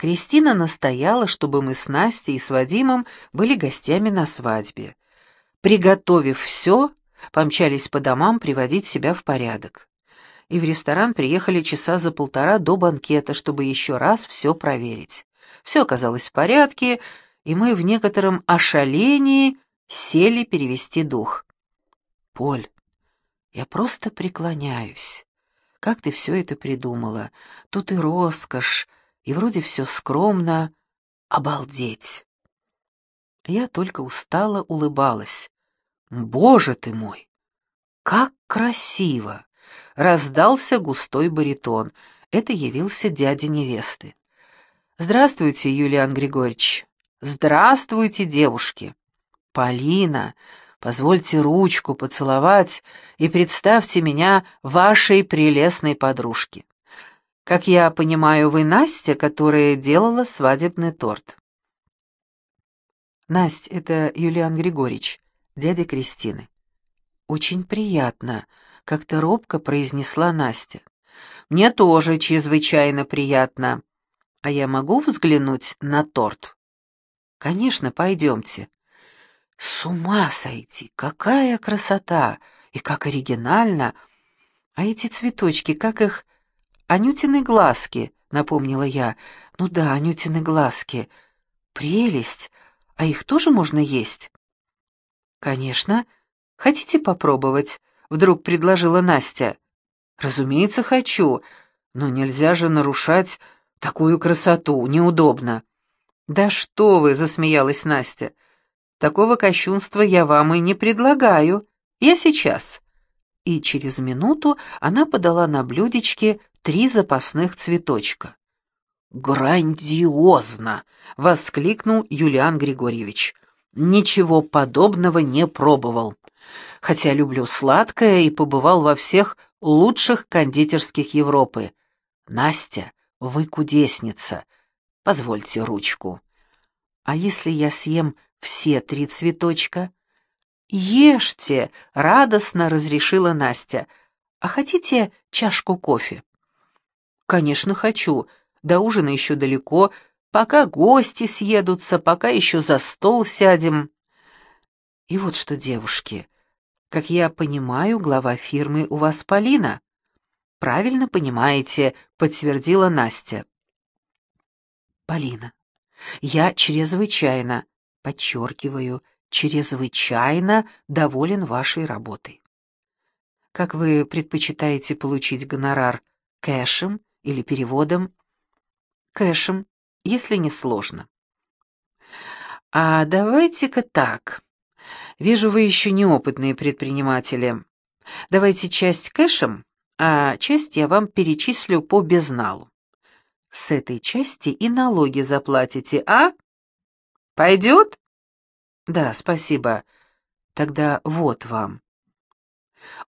Кристина настояла, чтобы мы с Настей и с Вадимом были гостями на свадьбе. Приготовив все, помчались по домам приводить себя в порядок. И в ресторан приехали часа за полтора до банкета, чтобы еще раз все проверить. Все оказалось в порядке, и мы в некотором ошалении сели перевести дух. «Поль, я просто преклоняюсь. Как ты все это придумала? Тут и роскошь, и вроде все скромно. Обалдеть!» Я только устало улыбалась. «Боже ты мой! Как красиво!» Раздался густой баритон. Это явился дядя невесты. «Здравствуйте, Юлиан Григорьевич!» «Здравствуйте, девушки!» «Полина, позвольте ручку поцеловать и представьте меня вашей прелестной подружке. Как я понимаю, вы Настя, которая делала свадебный торт?» «Насть, это Юлиан Григорьевич, дядя Кристины». «Очень приятно», — как-то робко произнесла Настя. «Мне тоже чрезвычайно приятно. А я могу взглянуть на торт?» «Конечно, пойдемте». «С ума сойти! Какая красота! И как оригинально! А эти цветочки, как их...» «Анютины глазки», — напомнила я. «Ну да, Анютины глазки. Прелесть! А их тоже можно есть?» «Конечно. Хотите попробовать?» — вдруг предложила Настя. «Разумеется, хочу, но нельзя же нарушать такую красоту, неудобно». «Да что вы!» — засмеялась Настя. «Такого кощунства я вам и не предлагаю. Я сейчас». И через минуту она подала на блюдечке три запасных цветочка. «Грандиозно!» — воскликнул Юлиан Григорьевич. «Ничего подобного не пробовал. Хотя люблю сладкое и побывал во всех лучших кондитерских Европы. Настя, вы кудесница. Позвольте ручку. А если я съем все три цветочка? Ешьте, радостно разрешила Настя. А хотите чашку кофе? Конечно, хочу. До ужина еще далеко, пока гости съедутся, пока еще за стол сядем. И вот что, девушки, как я понимаю, глава фирмы у вас Полина. Правильно понимаете, подтвердила Настя. Полина. Я чрезвычайно, подчеркиваю, чрезвычайно доволен вашей работой. Как вы предпочитаете получить гонорар, кэшем или переводом? Кэшем, если не сложно. А давайте-ка так. Вижу, вы еще неопытные предприниматели. Давайте часть кэшем, а часть я вам перечислю по безналу. С этой части и налоги заплатите, а? Пойдет? Да, спасибо. Тогда вот вам.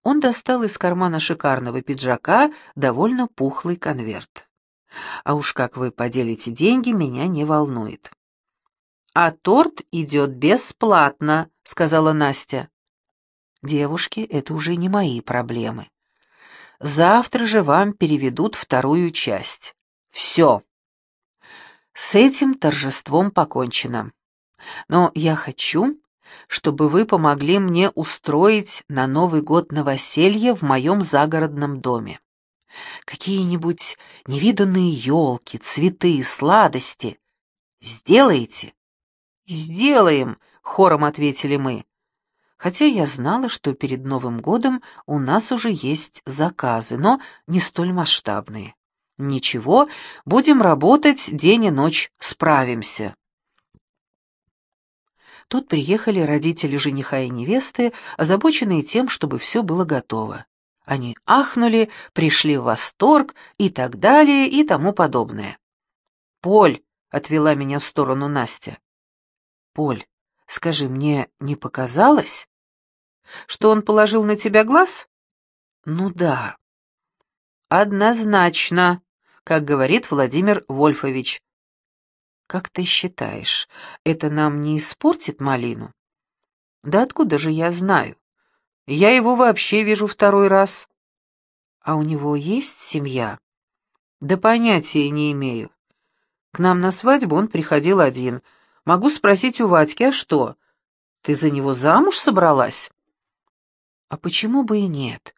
Он достал из кармана шикарного пиджака довольно пухлый конверт. А уж как вы поделите деньги, меня не волнует. «А торт идет бесплатно», — сказала Настя. «Девушки, это уже не мои проблемы. Завтра же вам переведут вторую часть. Все. С этим торжеством покончено. Но я хочу, чтобы вы помогли мне устроить на Новый год новоселье в моем загородном доме. Какие-нибудь невиданные елки, цветы, сладости. Сделаете? Сделаем, хором ответили мы. Хотя я знала, что перед Новым годом у нас уже есть заказы, но не столь масштабные. Ничего, будем работать день и ночь, справимся. Тут приехали родители жениха и невесты, озабоченные тем, чтобы все было готово. Они ахнули, пришли в восторг и так далее и тому подобное. «Поль», — отвела меня в сторону Настя. «Поль, скажи, мне не показалось?» «Что он положил на тебя глаз?» «Ну да». «Однозначно», как говорит Владимир Вольфович. «Как ты считаешь, это нам не испортит малину?» «Да откуда же я знаю? Я его вообще вижу второй раз». «А у него есть семья?» «Да понятия не имею. К нам на свадьбу он приходил один. Могу спросить у Вадьки, а что? Ты за него замуж собралась? А почему бы и нет?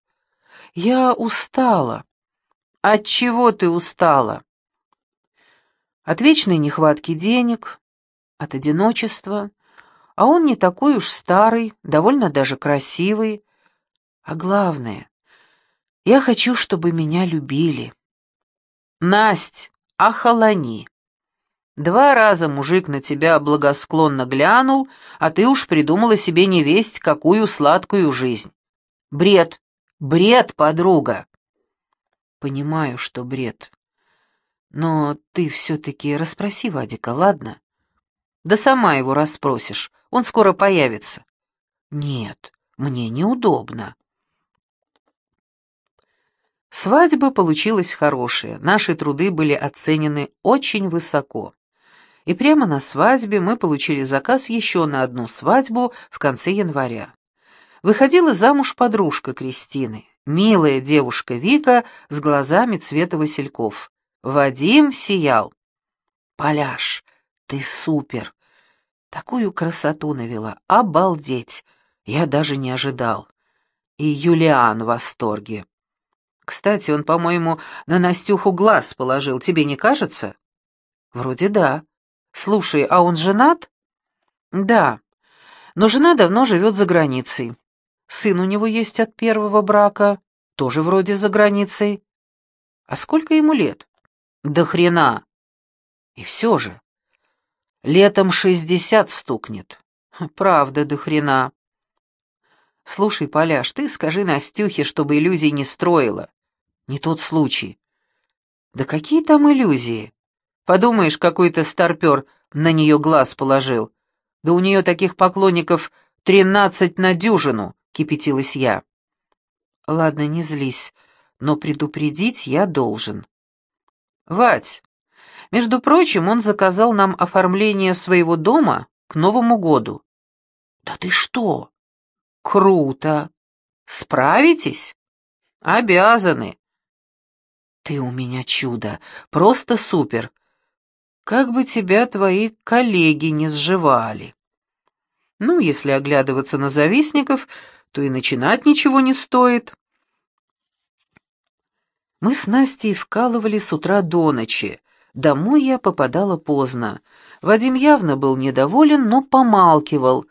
Я устала. От чего ты устала? От вечной нехватки денег, от одиночества. А он не такой уж старый, довольно даже красивый. А главное, я хочу, чтобы меня любили. Насть, охолони. Два раза мужик на тебя благосклонно глянул, а ты уж придумала себе невесть какую сладкую жизнь. Бред, бред, подруга. Понимаю, что бред. Но ты все-таки расспроси Вадика, ладно? Да сама его расспросишь, он скоро появится. Нет, мне неудобно. Свадьба получилась хорошая, наши труды были оценены очень высоко и прямо на свадьбе мы получили заказ еще на одну свадьбу в конце января. Выходила замуж подружка Кристины, милая девушка Вика с глазами цвета васильков. Вадим сиял. «Поляш, ты супер! Такую красоту навела, обалдеть! Я даже не ожидал. И Юлиан в восторге. Кстати, он, по-моему, на Настюху глаз положил, тебе не кажется?» «Вроде да. «Слушай, а он женат?» «Да, но жена давно живет за границей. Сын у него есть от первого брака, тоже вроде за границей. А сколько ему лет?» «Да хрена!» «И все же. Летом шестьдесят стукнет. Правда, до хрена. Слушай, Поляш, ты скажи Настюхе, чтобы иллюзий не строила. Не тот случай. Да какие там иллюзии? Подумаешь, какой-то старпер на нее глаз положил. Да у нее таких поклонников тринадцать на дюжину, кипятилась я. Ладно, не злись, но предупредить я должен. Вать, между прочим, он заказал нам оформление своего дома к Новому году. Да ты что? Круто. Справитесь? Обязаны. Ты у меня чудо, просто супер. Как бы тебя твои коллеги не сживали. Ну, если оглядываться на завистников, то и начинать ничего не стоит. Мы с Настей вкалывали с утра до ночи. Домой я попадала поздно. Вадим явно был недоволен, но помалкивал.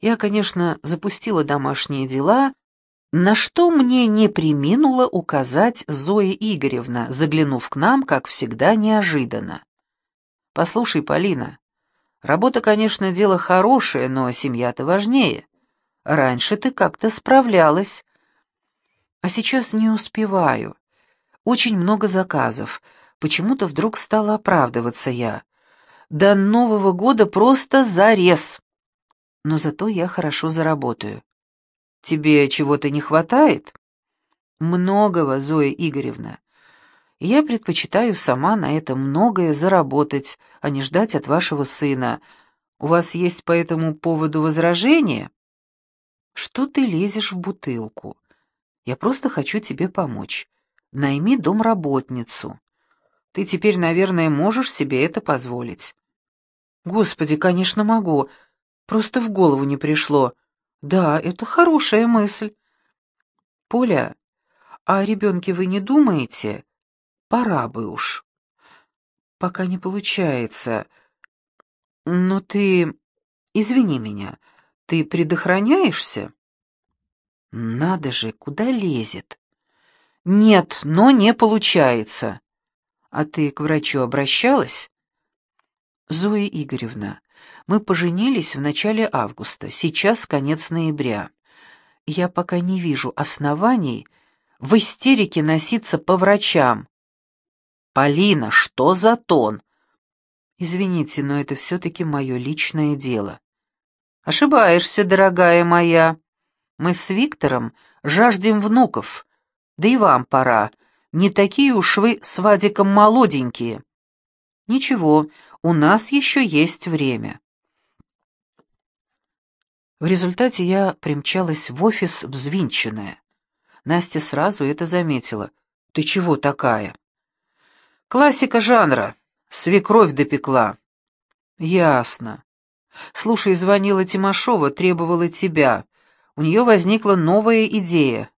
Я, конечно, запустила домашние дела, на что мне не приминула указать Зоя Игоревна, заглянув к нам, как всегда, неожиданно. Послушай, Полина, работа, конечно, дело хорошее, но семья-то важнее. Раньше ты как-то справлялась. А сейчас не успеваю. Очень много заказов. Почему-то вдруг стала оправдываться я. До Нового года просто зарез. Но зато я хорошо заработаю. Тебе чего-то не хватает? Многого, Зоя Игоревна. Я предпочитаю сама на это многое заработать, а не ждать от вашего сына. У вас есть по этому поводу возражения? Что ты лезешь в бутылку? Я просто хочу тебе помочь. Найми домработницу. Ты теперь, наверное, можешь себе это позволить. Господи, конечно, могу. Просто в голову не пришло. Да, это хорошая мысль. Поля, о ребенке вы не думаете? Пора бы уж. Пока не получается. Но ты... Извини меня, ты предохраняешься? Надо же, куда лезет? Нет, но не получается. А ты к врачу обращалась? Зоя Игоревна, мы поженились в начале августа, сейчас конец ноября. Я пока не вижу оснований в истерике носиться по врачам. «Полина, что за тон?» «Извините, но это все-таки мое личное дело». «Ошибаешься, дорогая моя. Мы с Виктором жаждем внуков. Да и вам пора. Не такие уж вы с Вадиком молоденькие». «Ничего, у нас еще есть время». В результате я примчалась в офис взвинченная. Настя сразу это заметила. «Ты чего такая?» Классика жанра. Свекровь допекла. Ясно. Слушай, звонила Тимошова, требовала тебя. У нее возникла новая идея.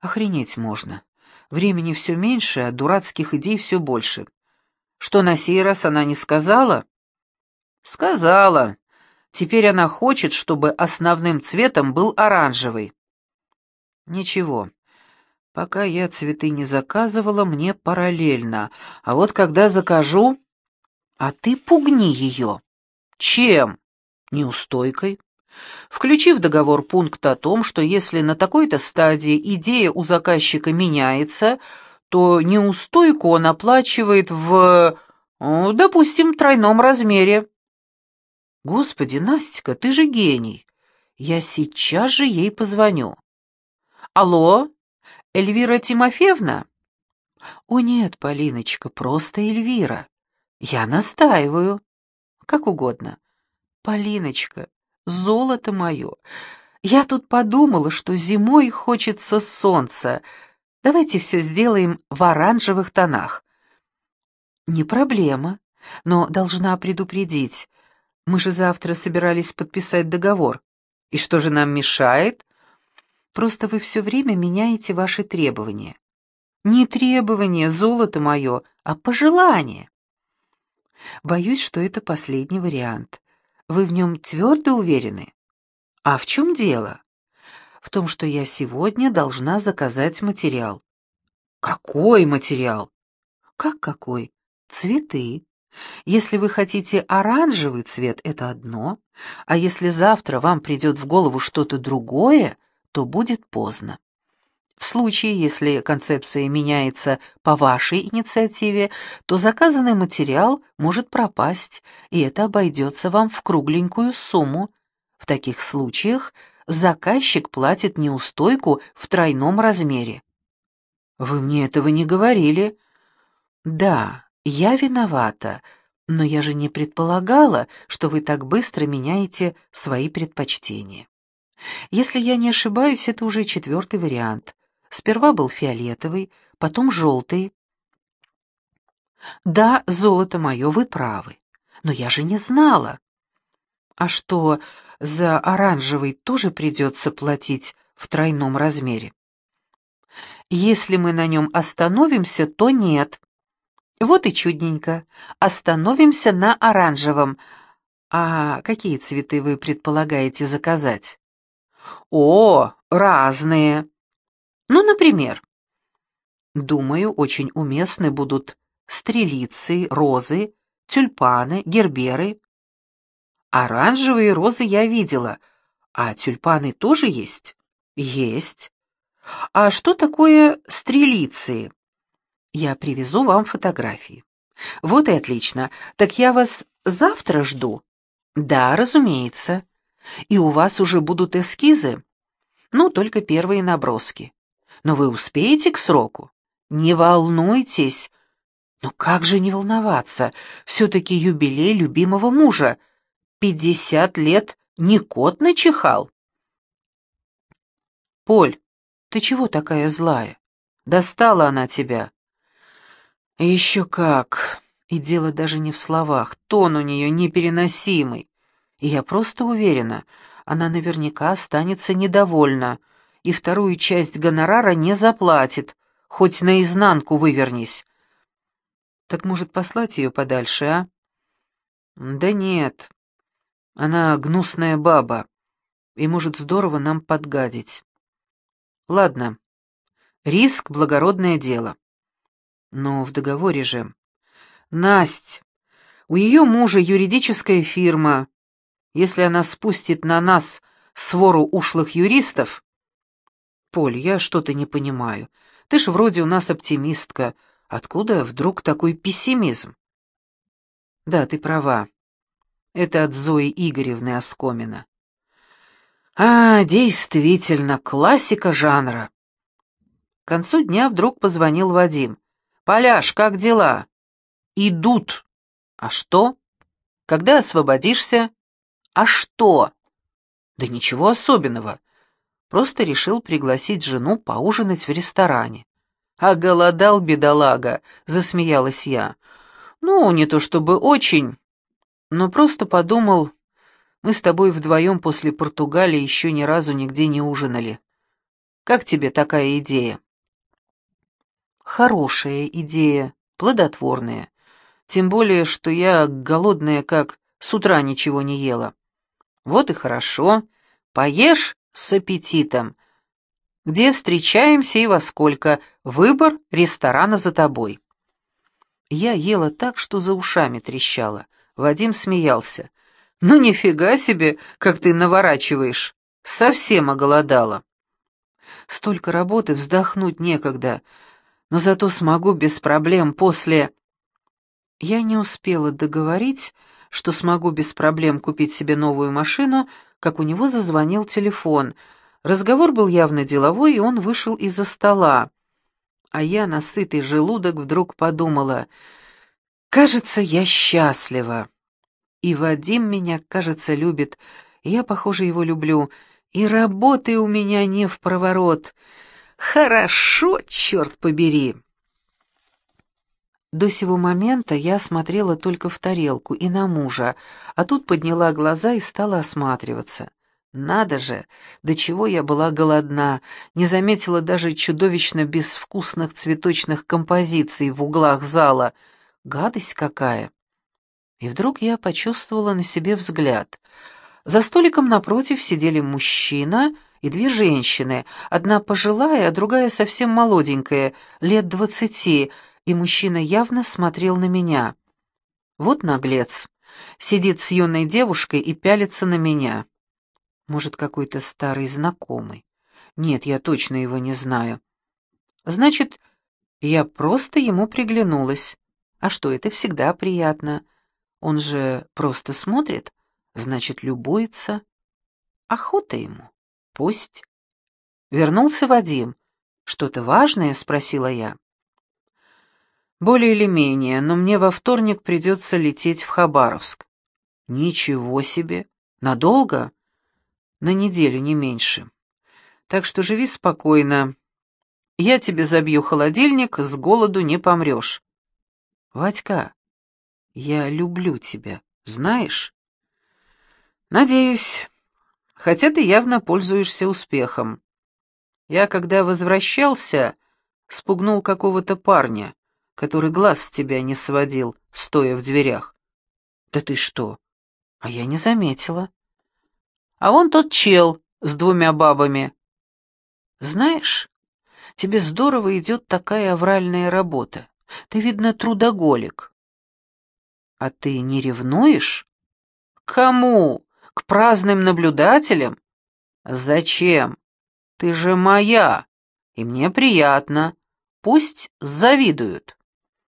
Охренеть можно. Времени все меньше, а дурацких идей все больше. Что на сей раз она не сказала? Сказала. Теперь она хочет, чтобы основным цветом был оранжевый. Ничего. Пока я цветы не заказывала, мне параллельно. А вот когда закажу... А ты пугни ее. Чем? Неустойкой. Включи в договор пункт о том, что если на такой-то стадии идея у заказчика меняется, то неустойку он оплачивает в, допустим, тройном размере. Господи, Настя, ты же гений. Я сейчас же ей позвоню. Алло, Эльвира Тимофеевна? О нет, Полиночка, просто Эльвира. Я настаиваю. Как угодно. Полиночка, золото мое, я тут подумала, что зимой хочется солнца. Давайте все сделаем в оранжевых тонах. Не проблема, но должна предупредить. Мы же завтра собирались подписать договор. И что же нам мешает? Просто вы все время меняете ваши требования. Не требования, золото мое, а пожелания. Боюсь, что это последний вариант. Вы в нем твердо уверены? А в чем дело? В том, что я сегодня должна заказать материал. Какой материал? Как какой? Цветы. Если вы хотите оранжевый цвет, это одно, а если завтра вам придет в голову что-то другое, то будет поздно. В случае, если концепция меняется по вашей инициативе, то заказанный материал может пропасть, и это обойдется вам в кругленькую сумму. В таких случаях заказчик платит неустойку в тройном размере. Вы мне этого не говорили. Да, я виновата, но я же не предполагала, что вы так быстро меняете свои предпочтения. Если я не ошибаюсь, это уже четвертый вариант. Сперва был фиолетовый, потом желтый. Да, золото мое, вы правы. Но я же не знала. А что, за оранжевый тоже придется платить в тройном размере? Если мы на нем остановимся, то нет. Вот и чудненько. Остановимся на оранжевом. А какие цветы вы предполагаете заказать? О, разные. Ну, например, думаю, очень уместны будут стрелицы, розы, тюльпаны, герберы. Оранжевые розы я видела, а тюльпаны тоже есть? Есть. А что такое стрелицы? Я привезу вам фотографии. Вот и отлично. Так я вас завтра жду? Да, разумеется. И у вас уже будут эскизы? Ну, только первые наброски. Но вы успеете к сроку? Не волнуйтесь. Ну как же не волноваться? Все-таки юбилей любимого мужа. Пятьдесят лет не кот начихал. Поль, ты чего такая злая? Достала она тебя. Еще как. И дело даже не в словах. Тон у нее непереносимый. И я просто уверена, она наверняка останется недовольна и вторую часть гонорара не заплатит, хоть наизнанку вывернись. Так может послать ее подальше, а? Да нет. Она гнусная баба и может здорово нам подгадить. Ладно. Риск — благородное дело. Но в договоре же... Насть, у ее мужа юридическая фирма. Если она спустит на нас свору ушлых юристов... Поль, я что-то не понимаю. Ты ж вроде у нас оптимистка. Откуда вдруг такой пессимизм? Да, ты права. Это от Зои Игоревны Оскомина. А, действительно, классика жанра. К концу дня вдруг позвонил Вадим. «Поляш, как дела?» «Идут». «А что?» «Когда освободишься?» «А что?» «Да ничего особенного. Просто решил пригласить жену поужинать в ресторане». «А голодал, бедолага», — засмеялась я. Ну, не то чтобы очень, но просто подумал, мы с тобой вдвоем после Португалии еще ни разу нигде не ужинали. Как тебе такая идея? Хорошая идея, плодотворная. Тем более, что я голодная, как с утра ничего не ела. Вот и хорошо. Поешь с аппетитом. Где встречаемся и во сколько? Выбор ресторана за тобой. Я ела так, что за ушами трещала. Вадим смеялся. «Ну нифига себе, как ты наворачиваешь! Совсем оголодала!» Столько работы, вздохнуть некогда, но зато смогу без проблем после... Я не успела договорить, что смогу без проблем купить себе новую машину, как у него зазвонил телефон. Разговор был явно деловой, и он вышел из-за стола. А я на сытый желудок вдруг подумала, «Кажется, я счастлива. И Вадим меня, кажется, любит, я, похоже, его люблю, и работы у меня не в проворот. Хорошо, черт побери!» До сего момента я смотрела только в тарелку и на мужа, а тут подняла глаза и стала осматриваться. Надо же, до чего я была голодна, не заметила даже чудовищно безвкусных цветочных композиций в углах зала. Гадость какая! И вдруг я почувствовала на себе взгляд. За столиком напротив сидели мужчина и две женщины, одна пожилая, а другая совсем молоденькая, лет двадцати, и мужчина явно смотрел на меня. Вот наглец. Сидит с юной девушкой и пялится на меня. Может, какой-то старый знакомый. Нет, я точно его не знаю. Значит, я просто ему приглянулась. А что, это всегда приятно. Он же просто смотрит, значит, любуется. Охота ему. Пусть. Вернулся Вадим. «Что-то важное?» — спросила я. Более или менее, но мне во вторник придется лететь в Хабаровск. Ничего себе! Надолго? На неделю, не меньше. Так что живи спокойно. Я тебе забью холодильник, с голоду не помрешь. Вадька, я люблю тебя, знаешь? Надеюсь. Хотя ты явно пользуешься успехом. Я, когда возвращался, спугнул какого-то парня который глаз с тебя не сводил, стоя в дверях. Да ты что? А я не заметила. А он тот чел с двумя бабами. Знаешь, тебе здорово идет такая авральная работа. Ты, видно, трудоголик. А ты не ревнуешь? Кому? К праздным наблюдателям? Зачем? Ты же моя, и мне приятно. Пусть завидуют.